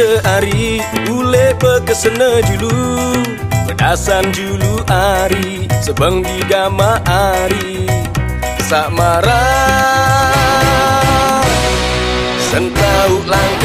ngewada hari Ule pekesena julu. Pedasan julu hari Sebang di gama hari. Sak marah Sentau langkah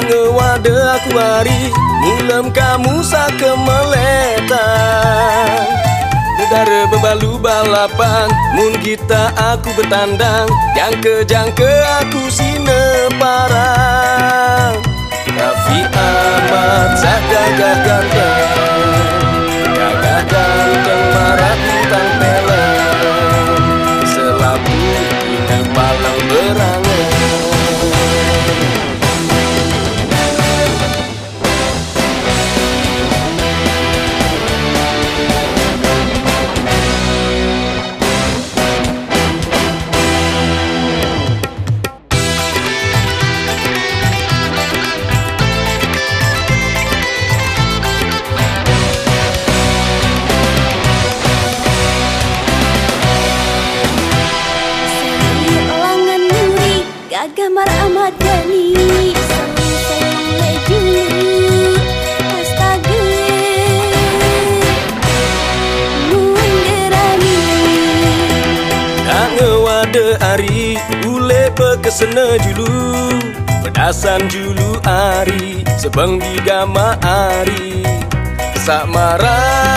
Sange wada aku hari Mulam kamu sake meletan Negara berbalu balapan Mun kita aku bertandang. Jangke-jangke aku sine parang. Tapi amat gagah ganteng hari Ule pekesena julu Pedasan julu hari Sebang di gama hari Sak marah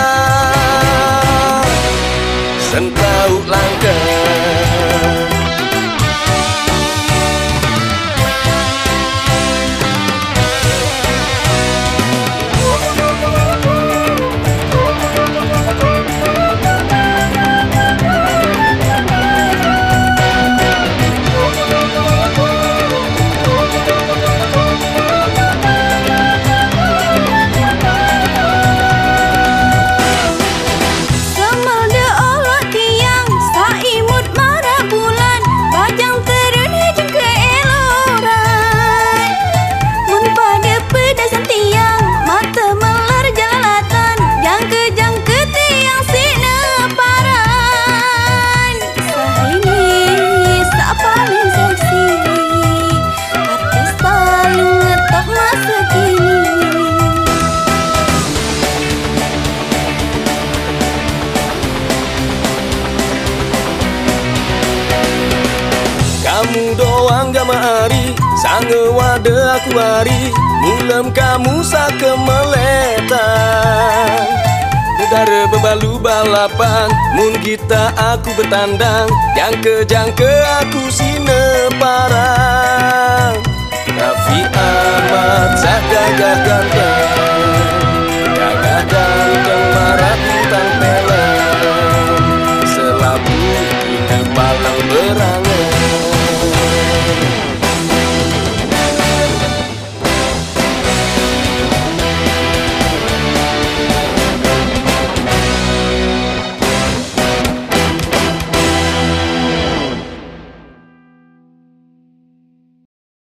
kamu doang gak mari Sangge wade aku hari Mulam kamu sake meletang Negara berbalu balapan Mun kita aku bertandang. Yang kejang ke aku sine parang Rafi amat saka gagal Selabu ini palang berang.